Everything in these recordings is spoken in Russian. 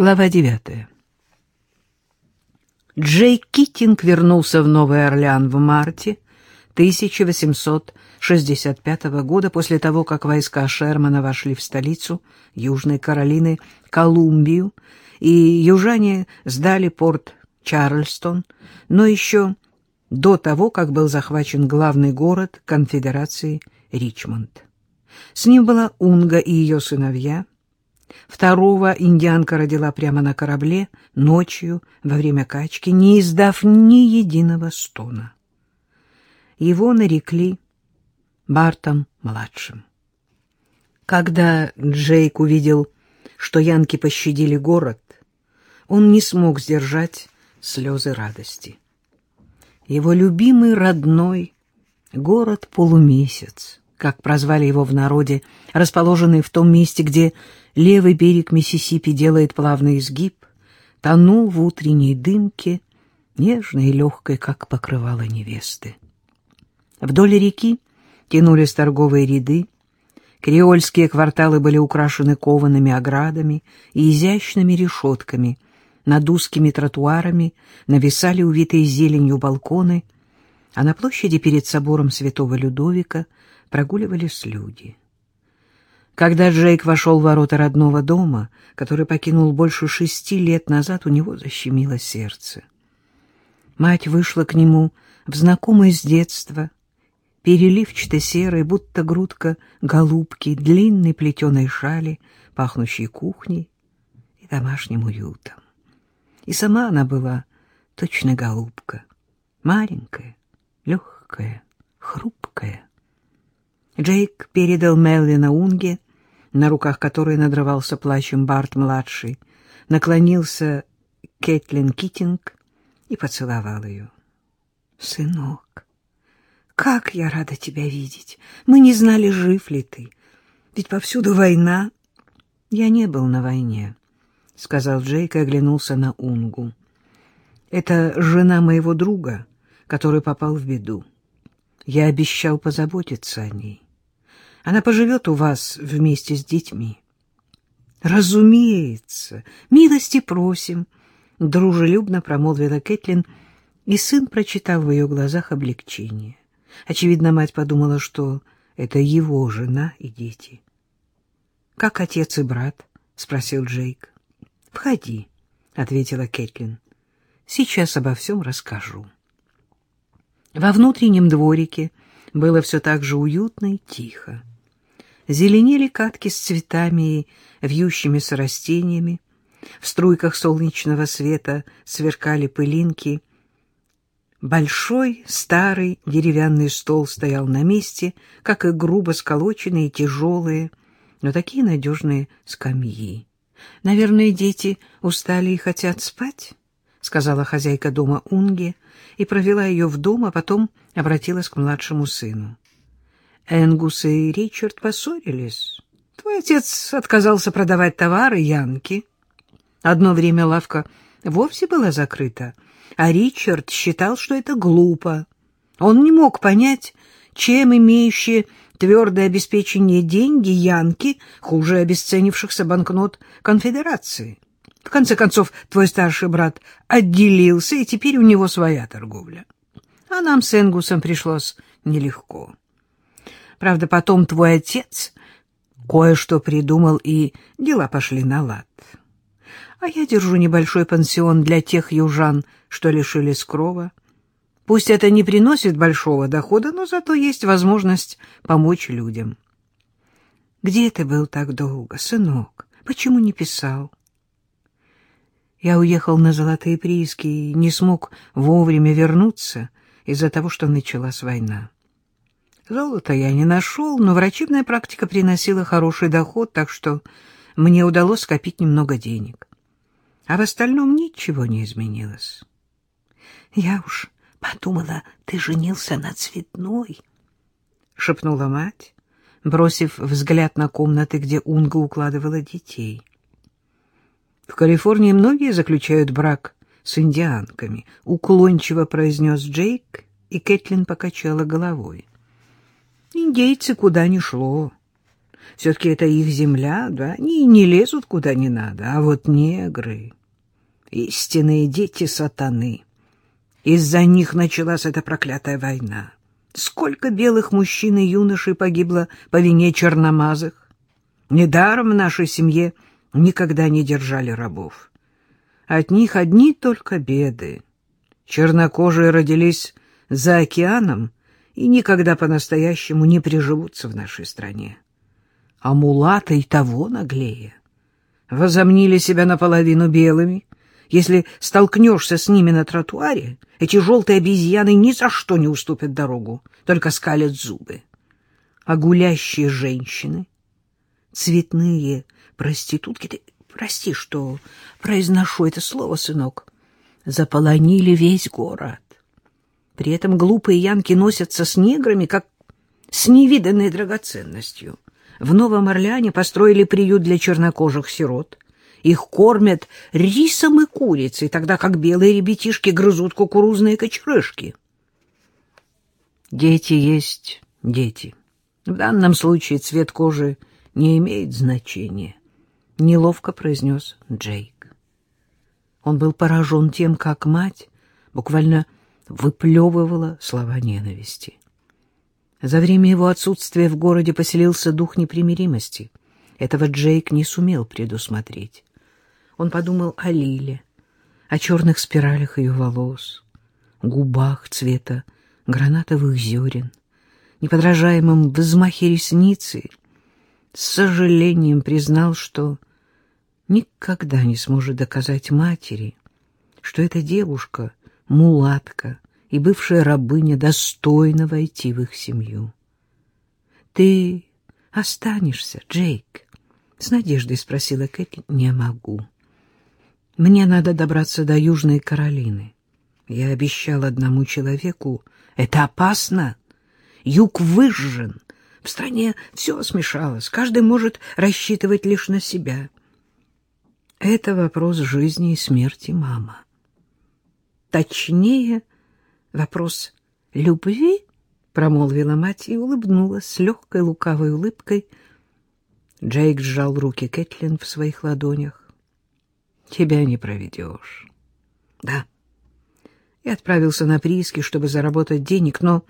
Глава девятая. Джей Киттинг вернулся в Новый Орлеан в марте 1865 года после того, как войска Шермана вошли в столицу Южной Каролины, Колумбию, и южане сдали порт Чарльстон, но еще до того, как был захвачен главный город конфедерации Ричмонд. С ним была Унга и ее сыновья. Второго индианка родила прямо на корабле, ночью, во время качки, не издав ни единого стона. Его нарекли Бартом-младшим. Когда Джейк увидел, что янки пощадили город, он не смог сдержать слезы радости. Его любимый родной город-полумесяц как прозвали его в народе, расположенный в том месте, где левый берег Миссисипи делает плавный изгиб, тонул в утренней дымке, нежной и легкой, как покрывало невесты. Вдоль реки тянулись торговые ряды, креольские кварталы были украшены коваными оградами и изящными решетками, над узкими тротуарами нависали увитые зеленью балконы, а на площади перед собором святого Людовика — прогуливались люди. Когда Джейк вошел в ворота родного дома, который покинул больше шести лет назад, у него защемило сердце. Мать вышла к нему в знакомой с детства, переливчато-серой, будто грудка голубки, длинной плетеной шали, пахнущей кухней и домашним уютом. И сама она была точно голубка, маленькая, легкая, хрупкая. Джейк передал Мелвина Унге, на руках которой надрывался плачем Барт-младший, наклонился Кэтлин Китинг и поцеловал ее. «Сынок, как я рада тебя видеть! Мы не знали, жив ли ты, ведь повсюду война». «Я не был на войне», — сказал Джейк и оглянулся на Унгу. «Это жена моего друга, который попал в беду. Я обещал позаботиться о ней». Она поживет у вас вместе с детьми. — Разумеется, милости просим, — дружелюбно промолвила Кэтлин, и сын прочитал в ее глазах облегчение. Очевидно, мать подумала, что это его жена и дети. — Как отец и брат? — спросил Джейк. — Входи, — ответила Кэтлин. — Сейчас обо всем расскажу. Во внутреннем дворике было все так же уютно и тихо зеленели катки с цветами и вьющимися растениями, в струйках солнечного света сверкали пылинки. Большой старый деревянный стол стоял на месте, как и грубо сколоченные тяжелые, но такие надежные скамьи. «Наверное, дети устали и хотят спать?» — сказала хозяйка дома Унге и провела ее в дом, а потом обратилась к младшему сыну. Энгус и Ричард поссорились. Твой отец отказался продавать товары Янки. Одно время лавка вовсе была закрыта, а Ричард считал, что это глупо. Он не мог понять, чем имеющие твердое обеспечение деньги Янки хуже обесценившихся банкнот конфедерации. В конце концов, твой старший брат отделился, и теперь у него своя торговля. А нам с Энгусом пришлось нелегко. Правда, потом твой отец кое-что придумал, и дела пошли на лад. А я держу небольшой пансион для тех южан, что лишились крова. Пусть это не приносит большого дохода, но зато есть возможность помочь людям. Где ты был так долго, сынок? Почему не писал? Я уехал на золотые прииски и не смог вовремя вернуться из-за того, что началась война. Золота я не нашел, но врачебная практика приносила хороший доход, так что мне удалось скопить немного денег. А в остальном ничего не изменилось. Я уж подумала, ты женился на цветной, — шепнула мать, бросив взгляд на комнаты, где Унга укладывала детей. В Калифорнии многие заключают брак с индианками, — уклончиво произнес Джейк, и Кэтлин покачала головой. Индейцы куда ни шло. Все-таки это их земля, да? Они не лезут куда не надо. А вот негры — истинные дети сатаны. Из-за них началась эта проклятая война. Сколько белых мужчин и юношей погибло по вине черномазых. Недаром в нашей семье никогда не держали рабов. От них одни только беды. Чернокожие родились за океаном и никогда по-настоящему не приживутся в нашей стране. А мулаты и того наглее. Возомнили себя наполовину белыми. Если столкнешься с ними на тротуаре, эти желтые обезьяны ни за что не уступят дорогу, только скалят зубы. А гулящие женщины, цветные проститутки, ты прости, что произношу это слово, сынок, заполонили весь город. При этом глупые янки носятся с неграми, как с невиданной драгоценностью. В Новом Орлеане построили приют для чернокожих сирот. Их кормят рисом и курицей, тогда как белые ребятишки грызут кукурузные кочерышки. Дети есть дети. В данном случае цвет кожи не имеет значения, — неловко произнес Джейк. Он был поражен тем, как мать буквально выплевывала слова ненависти. За время его отсутствия в городе поселился дух непримиримости. Этого Джейк не сумел предусмотреть. Он подумал о Лиле, о черных спиралях ее волос, губах цвета гранатовых зерен, неподражаемом взмахе ресницы, с сожалением признал, что никогда не сможет доказать матери, что эта девушка — мулатка и бывшая рабыня достойна войти в их семью. — Ты останешься, Джейк? — с надеждой спросила Кэти. — Не могу. Мне надо добраться до Южной Каролины. Я обещал одному человеку. Это опасно. Юг выжжен. В стране все смешалось. Каждый может рассчитывать лишь на себя. Это вопрос жизни и смерти, мама. Точнее, вопрос любви, промолвила мать и улыбнулась с легкой лукавой улыбкой. Джейк сжал руки Кэтлин в своих ладонях. Тебя не проведешь. Да. И отправился на прииски, чтобы заработать денег, но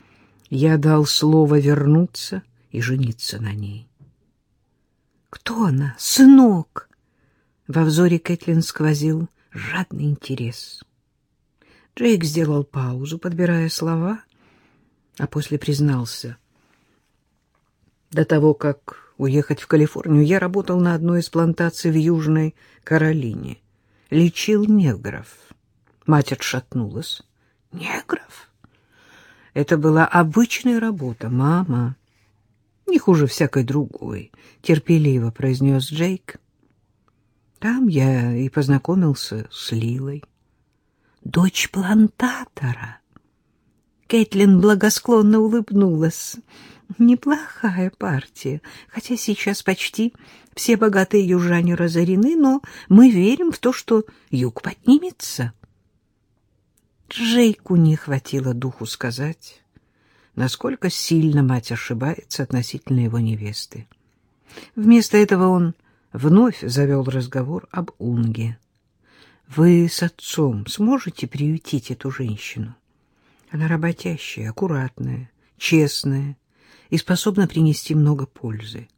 я дал слово вернуться и жениться на ней. Кто она, сынок? Во взоре Кэтлин сквозил жадный интерес. Джейк сделал паузу, подбирая слова, а после признался. До того, как уехать в Калифорнию, я работал на одной из плантаций в Южной Каролине. Лечил негров. Мать отшатнулась. Негров? Это была обычная работа, мама. Не хуже всякой другой, терпеливо произнес Джейк. Там я и познакомился с Лилой дочь плантатора. Кэтлин благосклонно улыбнулась. Неплохая партия, хотя сейчас почти все богатые южане разорены, но мы верим в то, что юг поднимется. Джейку не хватило духу сказать, насколько сильно мать ошибается относительно его невесты. Вместо этого он вновь завел разговор об Унге. Вы с отцом сможете приютить эту женщину? Она работящая, аккуратная, честная и способна принести много пользы.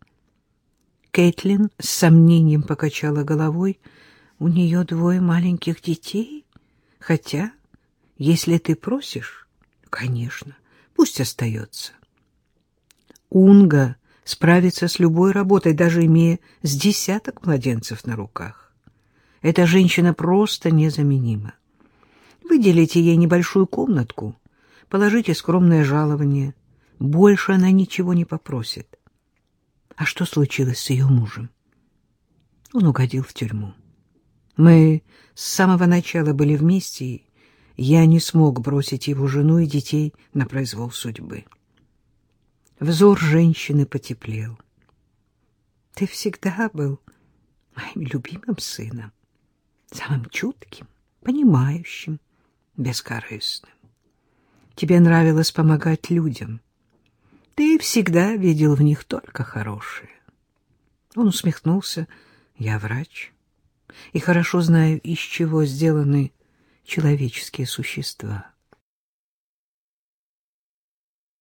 Кэтлин с сомнением покачала головой. У нее двое маленьких детей. Хотя, если ты просишь, конечно, пусть остается. Унга справится с любой работой, даже имея с десяток младенцев на руках. Эта женщина просто незаменима. Выделите ей небольшую комнатку, положите скромное жалование. Больше она ничего не попросит. А что случилось с ее мужем? Он угодил в тюрьму. Мы с самого начала были вместе, и я не смог бросить его жену и детей на произвол судьбы. Взор женщины потеплел. Ты всегда был моим любимым сыном самым чутким, понимающим, бескорыстным. Тебе нравилось помогать людям. Ты всегда видел в них только хорошее. Он усмехнулся. Я врач и хорошо знаю, из чего сделаны человеческие существа.